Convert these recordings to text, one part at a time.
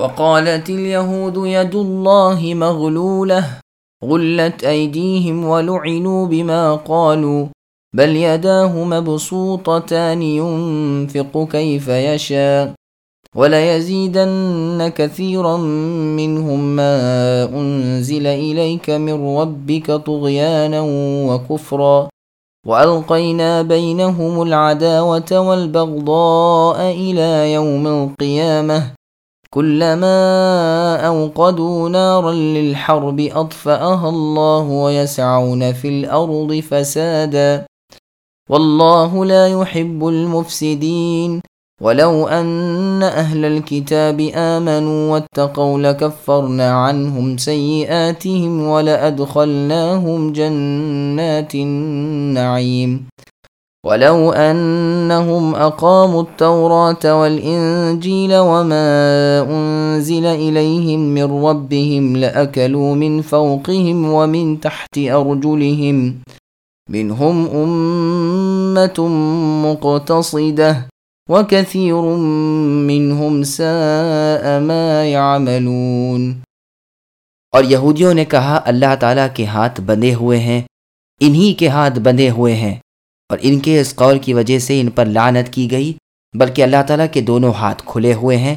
وقالت اليهود يد الله مغلولة غلت أيديهم ولعنوا بما قالوا بل يداه مبسوطتان ينفق كيف يشاء وليزيدن كثيرا منهم ما أنزل إليك من ربك طغيانا وكفرا وألقينا بينهم العداوة والبغضاء إلى يوم القيامة. كلما أوقدوا نارا للحرب أطفأها الله ويسعون في الأرض فسادا. والله لا يحب المفسدين. ولو أن أهل الكتاب آمنوا واتقوا لكفرنا عنهم سيئاتهم ولأدخلناهم جنات النعيم. ولو أنهم أقاموا التوراة والإنجيل وما أنزل إليهم من ربهم لأكلوا من فوقهم ومن تحت أرجلهم منهم أمة مقتصدة وكثير منهم ساء ما يعملون اور یہودیوں نے کہا اللہ تعالیٰ کے ہاتھ بندے ہوئے ہیں انہی کے ہاتھ بندے ہوئے ہیں۔ اور ان کے اس قول کی وجہ سے ان پر لعنت کی گئی، بلکہ اللہ تعالیٰ کے دونوں ہاتھ کھلے ہوئے ہیں۔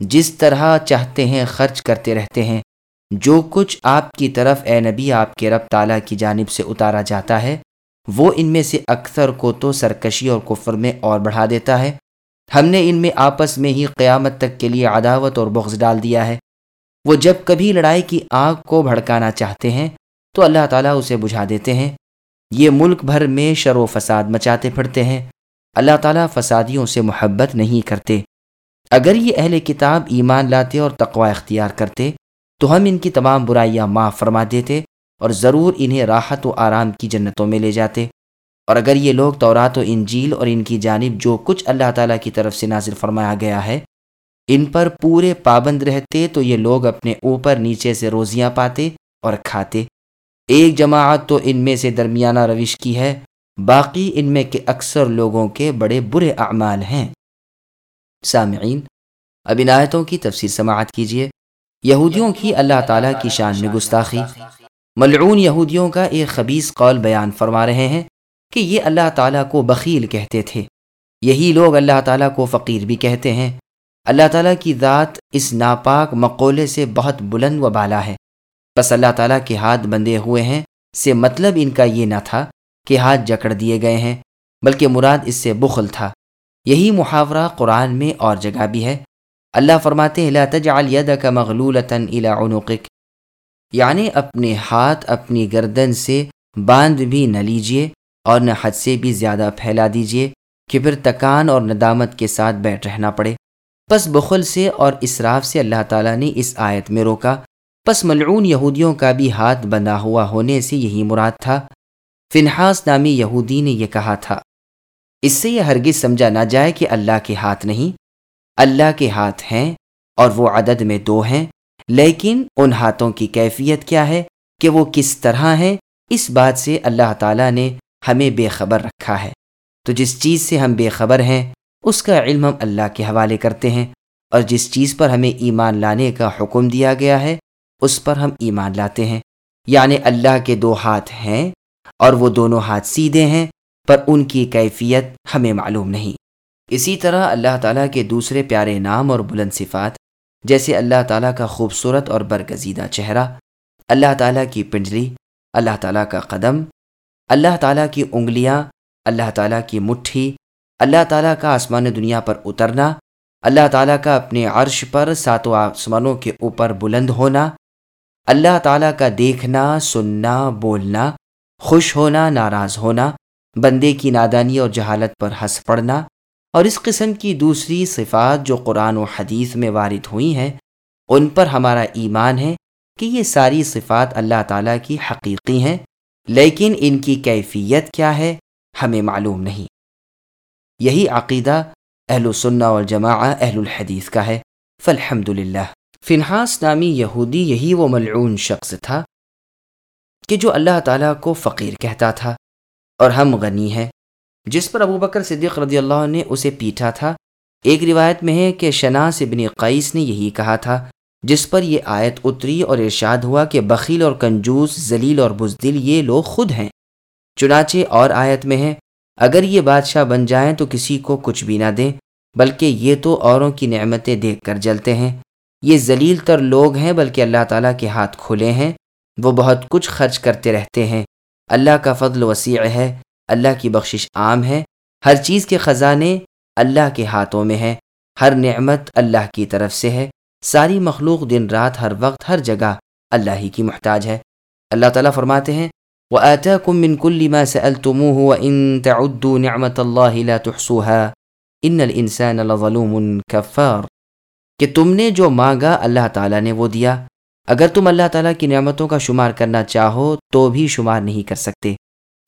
جس طرح چاہتے ہیں خرچ کرتے رہتے ہیں۔ جو کچھ آپ کی طرف اے نبی، آپ کے رب تعالیٰ کی جانب سے اتارا جاتا ہے، وہ ان میں سے اکثر کو تو سرکشی اور کفر میں اور بڑھا دیتا ہے۔ ہم نے ان میں آپس میں ہی قیامت تک کے لیے عداوت اور بغض ڈال دیا ہے۔ وہ جب کبھی لڑائی کی آگ کو بھڑکانا چاہتے ہیں، تو اللہ تعالیٰ اسے بجھا دیتے ہیں۔ یہ ملک بھر میں شر و فساد مچاتے پھرتے ہیں۔ اللہ تعالیٰ فسادیوں سے محبت نہیں کرتے۔ اگر یہ اہل کتاب ایمان لاتے اور تقوا اختیار کرتے، تو ہم ان کی تمام برائیاں معاف فرما دیتے اور ضرور انہیں راحت و آرام کی جنتوں میں لے جاتے۔ اور اگر یہ لوگ تورات و انجیل اور ان کی جانب جو کچھ اللہ تعالیٰ کی طرف سے نازل فرمایا گیا ہے، ان پر پورے پابند رہتے تو یہ لوگ اپنے اوپر نیچے سے روزیاں پاتے اور کھاتے۔ ایک جماعت تو ان میں سے درمیانہ روش کی ہے، باقی ان میں کے اکثر لوگوں کے بڑے برے اعمال ہیں۔ سامعین، اب ان آیتوں کی تفسیر سماعت کیجیے یہودیوں کی اللہ تعالیٰ کی شان میں گستاخی۔ ملعون یہودیوں کا ایک خبیص قول بیان فرما رہے ہیں کہ یہ اللہ تعالیٰ کو بخیل کہتے تھے۔ یہی لوگ اللہ تعالیٰ کو فقیر بھی کہتے ہیں۔ اللہ تعالیٰ کی ذات اس ناپاک مقولے سے بہت بلند و بالا ہے۔ بس اللہ تعالیٰ کے ہاتھ بندے ہوئے ہیں، سے مطلب ان کا یہ نہ تھا کہ ہاتھ جکڑ دیے گئے ہیں، بلکہ مراد اس سے بخل تھا۔ یہی محاورہ قرآن میں اور جگہ بھی ہے۔ اللہ فرماتے ہیں، لا تجعل يدك مغلولة الى عنقك یعنی اپنے ہاتھ، اپنی گردن سے باندھ بھی نہ لیجیے اور نہ حد سے بھی زیادہ پھیلا دیجیے کہ پھر تکان اور ندامت کے ساتھ بیٹھ رہنا پڑے۔ پس بخل سے اور اسراف سے اللہ تعالیٰ نے اس آیت میں روکا۔ پس ملعون یہودیوں کا بھی ہاتھ بندھا ہوا ہونے سے یہی مراد تھا۔ فنحاس نامی یہودی نے یہ کہا تھا۔ اس سے یہ ہرگز سمجھا نہ جائے کہ اللہ کے ہاتھ نہیں۔ اللہ کے ہاتھ ہیں اور وہ عدد میں دو ہیں۔ لیکن ان ہاتھوں کی کیفیت کیا ہے کہ وہ کس طرح ہیں؟ اس بات سے اللہ تعالیٰ نے ہمیں بے خبر رکھا ہے۔ تو جس چیز سے ہم بے خبر ہیں، اس کا علم ہم اللہ کے حوالے کرتے ہیں۔ اور جس چیز پر ہمیں ایمان لانے کا حکم دیا گیا ہے اس پر ہم ایمان لاتے ہیں۔ یعنی اللہ کے دو ہاتھ ہیں اور وہ دونوں ہاتھ سیدھے ہیں، پر ان کی کیفیت ہمیں معلوم نہیں۔ اسی طرح اللہ تعالیٰ کے دوسرے پیارے نام اور بلند صفات، جیسے اللہ تعالیٰ کا خوبصورت اور برگزیدہ چہرہ، اللہ تعالیٰ کی پنجری اللہ تعالیٰ کا قدم، اللہ تعالیٰ کی انگلیاں، اللہ تعالیٰ کی مٹھی، اللہ تعالیٰ کا آسمان دنیا پر اترنا، اللہ تعالیٰ کا اپنے عرش پر ساتوں آسمانوں کے اوپر بلند ہونا اللہ تعالیٰ کا دیکھنا، سننا، بولنا، خوش ہونا، ناراض ہونا، بندے کی نادانی اور جہالت پر ہنس پڑنا، اور اس قسم کی دوسری صفات جو قرآن و حدیث میں وارد ہوئی ہیں، ان پر ہمارا ایمان ہے کہ یہ ساری صفات اللہ تعالیٰ کی حقیقی ہیں، لیکن ان کی کیفیت کیا ہے، ہمیں معلوم نہیں۔ یہی عقیدہ اہل السنہ والجماع اہل الحدیث کا ہے۔ فالحمد للہ فنحاس نامی یہودی یہی وہ ملعون شخص تھا کہ جو اللہ تعالیٰ کو فقیر کہتا تھا اور ہم غنی ہیں، جس پر ابو بکر صدیق رضی اللہ نے اسے پیٹا تھا۔ ایک روایت میں ہے کہ شناس ابن قیس نے یہی کہا تھا، جس پر یہ آیت اتری اور ارشاد ہوا کہ بخیل اور کنجوس، ذلیل اور بزدل یہ لوگ خود ہیں۔ چنانچہ اور آیت میں ہے، اگر یہ بادشاہ بن جائیں تو کسی کو کچھ بھی نہ دیں، بلکہ یہ تو اوروں کی نعمتیں دیکھ کر جلتے ہیں۔ یہ ذلیل تر لوگ ہیں بلکہ اللہ تعالیٰ کے ہاتھ کھلے ہیں۔ وہ بہت کچھ خرچ کرتے رہتے ہیں۔ اللہ کا فضل وسیع ہے۔ اللہ کی بخشش عام ہے۔ ہر چیز کے خزانے اللہ کے ہاتھوں میں ہے ہر نعمت اللہ کی طرف سے ہے۔ ساری مخلوق دن رات ہر وقت ہر جگہ اللہ ہی کی محتاج ہے۔ اللہ تعالیٰ فرماتے ہیں، وآتاكم من كل ما سألتموه وإن تعدوا نعمة الله لا تحصوها إن الإنسان لظلوم كفار کہ تم نے جو مانگا اللہ تعالیٰ نے وہ دیا۔ اگر تم اللہ تعالیٰ کی نعمتوں کا شمار کرنا چاہو تو بھی شمار نہیں کر سکتے۔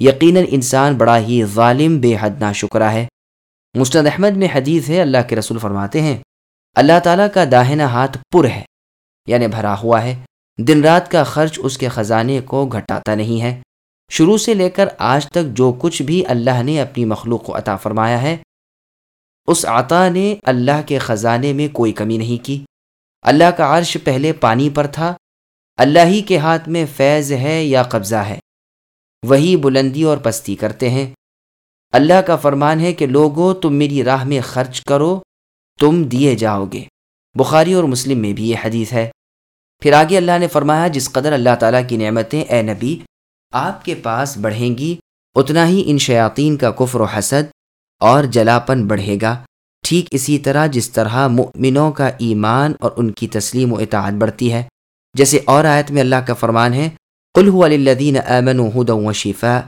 یقیناً انسان بڑا ہی ظالم بے حد نا شکرہ ہے۔ مستد احمد میں حدیث ہے، اللہ کے رسول فرماتے ہیں، اللہ تعالیٰ کا داہنا ہاتھ پر ہے یعنی بھرا ہوا ہے۔ دن رات کا خرچ اس کے خزانے کو گھٹاتا نہیں ہے۔ شروع سے لے کر آج تک جو کچھ بھی اللہ نے اپنی مخلوق کو عطا فرمایا ہے اس عطا نے اللہ کے خزانے میں کوئی کمی نہیں کی۔ اللہ کا عرش پہلے پانی پر تھا۔ اللہ ہی کے ہاتھ میں فیض ہے یا قبضہ ہے۔ وہی بلندی اور پستی کرتے ہیں۔ اللہ کا فرمان ہے کہ لوگوں، تم میری راہ میں خرچ کرو، تم دیے جاؤ گے۔ بخاری اور مسلم میں بھی یہ حدیث ہے۔ پھر آگے اللہ نے فرمایا، جس قدر اللہ تعالیٰ کی نعمتیں اے نبی، آپ کے پاس بڑھیں گی، اتنا ہی ان شیاطین کا کفر و حسد اور جلاپن بڑھے گا۔ ٹھیک اسی طرح جس طرح مؤمنوں کا ایمان اور ان کی تسلیم و اطاعت بڑھتی ہے۔ جیسے اور آیت میں اللہ کا فرمان ہے قلح الدین امن ہد و شفا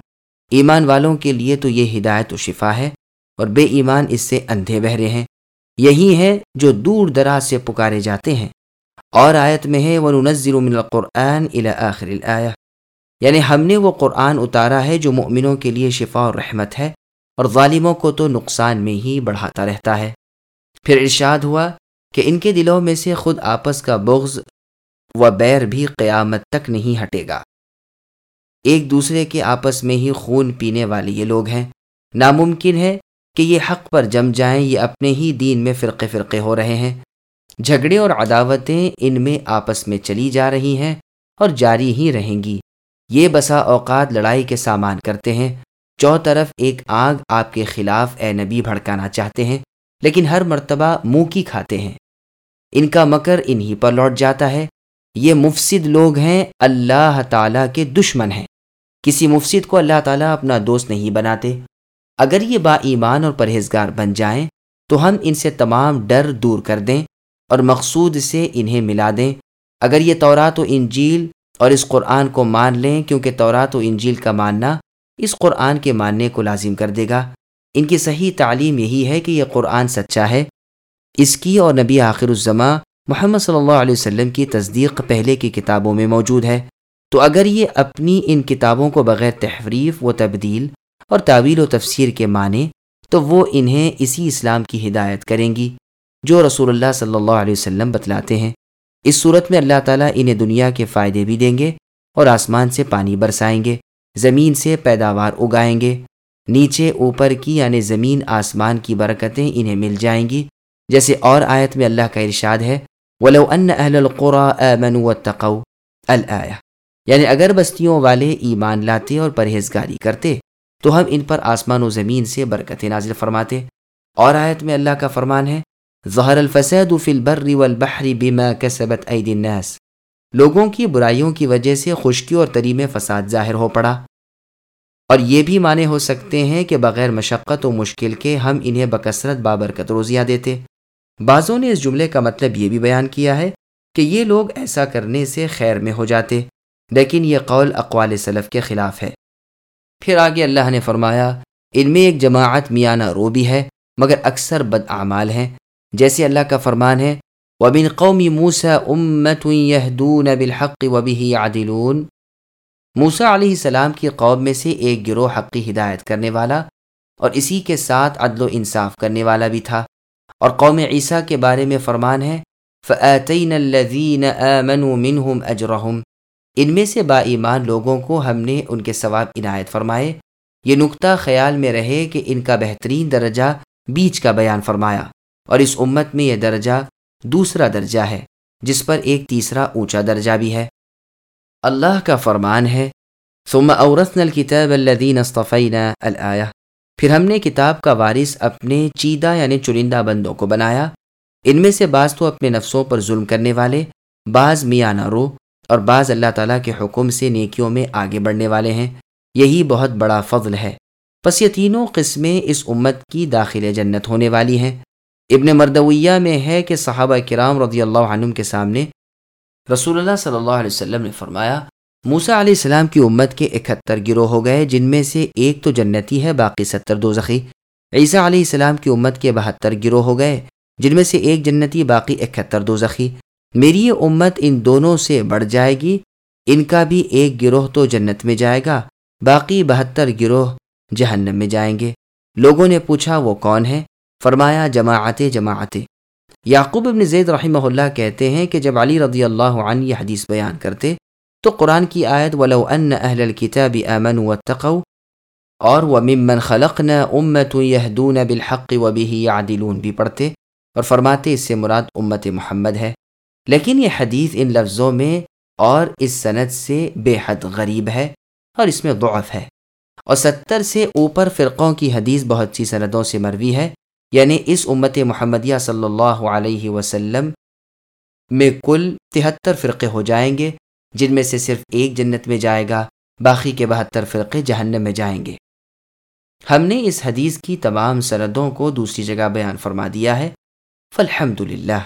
ایمان والوں کے لیے تو یہ ہدایت و شفا ہے اور بے ایمان اس سے اندھے بہرے ہیں۔ یہی ہیں جو دور دراز سے پکارے جاتے ہیں۔ اور آیت میں ہے وہ نظر من القرآن آخر الآیہ یعنی ہم نے وہ قرآن اتارا ہے جو مؤمنوں کے لیے شفا اور رحمت ہے۔ اور ظالموں کو تو نقصان میں ہی بڑھاتا رہتا ہے۔ پھر ارشاد ہوا کہ ان کے دلوں میں سے خود آپس کا بغض و بیر بھی قیامت تک نہیں ہٹے گا۔ ایک دوسرے کے آپس میں ہی خون پینے والے یہ لوگ ہیں۔ ناممکن ہے کہ یہ حق پر جم جائیں، یہ اپنے ہی دین میں فرقے فرقے ہو رہے ہیں۔ جھگڑے اور عداوتیں ان میں آپس میں چلی جا رہی ہیں اور جاری ہی رہیں گی۔ یہ بسا اوقات لڑائی کے سامان کرتے ہیں۔ چو طرف ایک آگ آپ کے خلاف اے نبی بھڑکانا چاہتے ہیں، لیکن ہر مرتبہ منہ کی کھاتے ہیں۔ ان کا مکر انہی پر لوٹ جاتا ہے۔ یہ مفسد لوگ ہیں، اللہ تعالیٰ کے دشمن ہیں۔ کسی مفسد کو اللہ تعالیٰ اپنا دوست نہیں بناتے۔ اگر یہ با ایمان اور پرہیزگار بن جائیں، تو ہم ان سے تمام ڈر دور کر دیں اور مقصود سے انہیں ملا دیں۔ اگر یہ تورات و انجیل اور اس قرآن کو مان لیں، کیونکہ تورات و انجیل کا ماننا اس قرآن کے ماننے کو لازم کر دے گا۔ ان کی صحیح تعلیم یہی ہے کہ یہ قرآن سچا ہے۔ اس کی اور نبی آخر الزماں محمد صلی اللہ علیہ وسلم کی تصدیق پہلے کی کتابوں میں موجود ہے۔ تو اگر یہ اپنی ان کتابوں کو بغیر تحریف و تبدیل اور تعویل و تفسیر کے معنی تو وہ انہیں اسی اسلام کی ہدایت کریں گی، جو رسول اللہ صلی اللہ علیہ وسلم بتلاتے ہیں۔ اس صورت میں اللہ تعالیٰ انہیں دنیا کے فائدے بھی دیں گے اور آسمان سے پانی برسائیں گے۔ زمین سے پیداوار اگائیں گے۔ نیچے اوپر کی یعنی زمین، آسمان کی برکتیں انہیں مل جائیں گی۔ جیسے اور آیت میں اللہ کا ارشاد ہے، ولو ان اہل واتقوا الآیہ یعنی اگر بستیوں والے ایمان لاتے اور پرہیزگاری کرتے، تو ہم ان پر آسمان و زمین سے برکتیں نازل فرماتے۔ اور آیت میں اللہ کا فرمان ہے ظہر الفساد فی البر والبحر بما کسبت عید الناس۔ لوگوں کی برائیوں کی وجہ سے خشکی اور تری میں فساد ظاہر ہو پڑا۔ اور یہ بھی معنی ہو سکتے ہیں کہ بغیر مشقت و مشکل کے ہم انہیں بکثرت بابرکت روزیاں دیتے۔ بعضوں نے اس جملے کا مطلب یہ بھی بیان کیا ہے کہ یہ لوگ ایسا کرنے سے خیر میں ہو جاتے، لیکن یہ قول اقوال صلف کے خلاف ہے۔ پھر آگے اللہ نے فرمایا، ان میں ایک جماعت میانہ رو بھی ہے، مگر اکثر بد اعمال ہیں۔ جیسے اللہ کا فرمان ہے وبن قومی موسا امت بالحق وبه عادلون موسا علیہ السلام کی قوم میں سے ایک گروہ حقی ہدایت کرنے والا اور اسی کے ساتھ عدل و انصاف کرنے والا بھی تھا۔ اور قوم عیسیٰ کے بارے میں فرمان ہے فعطین الذین آمنوا منہم اجرہم ان میں سے با ایمان لوگوں کو ہم نے ان کے ثواب عنایت فرمائے۔ یہ نقطہ خیال میں رہے کہ ان کا بہترین درجہ بیچ کا بیان فرمایا۔ اور اس امت میں یہ درجہ دوسرا درجہ ہے، جس پر ایک تیسرا اونچا درجہ بھی ہے۔ اللہ کا فرمان ہے، ثم اورثنا الكتاب الذين اصطفينا الآية۔ پھر ہم نے کتاب کا وارث اپنے چیدہ یعنی چرندہ بندوں کو بنایا۔ ان میں سے بعض تو اپنے نفسوں پر ظلم کرنے والے، بعض میاں رو اور بعض اللہ تعالیٰ کے حکم سے نیکیوں میں آگے بڑھنے والے ہیں۔ یہی بہت بڑا فضل ہے۔ پس یہ تینوں قسمیں اس امت کی داخل جنت ہونے والی ہیں۔ ابن مردویہ میں ہے کہ صحابہ کرام رضی اللہ عنہ کے سامنے رسول اللہ صلی اللہ علیہ وسلم نے فرمایا موسا علیہ السلام کی امت کے اکہتر گروہ ہو گئے، جن میں سے ایک تو جنتی ہے، باقی ستر دو زخی عیسیٰ علیہ السلام کی امت کے بہتر گروہ ہو گئے، جن میں سے ایک جنتی، باقی اکہتر دو زخی میری یہ امت ان دونوں سے بڑھ جائے گی، ان کا بھی ایک گروہ تو جنت میں جائے گا، باقی بہتر گروہ جہنم میں جائیں گے۔ لوگوں نے پوچھا، وہ کون ہے فرمایا جماعت جماعت یعقوب ابن زید رحمہ اللہ کہتے ہیں کہ جب علی رضی اللہ عنہ یہ حدیث بیان کرتے تو قرآن کی آیت ولو ان اہل الكتاب آمنوا واتقوا اور وممن خلقنا امت یہدون بالحق وبه يعدلون بھی پڑھتے اور فرماتے اس سے مراد امت محمد ہے۔ لیکن یہ حدیث ان لفظوں میں اور اس سند سے بے حد غریب ہے اور اس میں ضعف ہے۔ اور ستر سے اوپر فرقوں کی حدیث بہت سی سندوں سے مروی ہے۔ یعنی اس امت محمدیہ صلی اللہ علیہ وسلم میں کل تہتر فرقے ہو جائیں گے، جن میں سے صرف ایک جنت میں جائے گا، باقی کے بہتر فرقے جہنم میں جائیں گے۔ ہم نے اس حدیث کی تمام سندوں کو دوسری جگہ بیان فرما دیا ہے۔ فالحمد للہ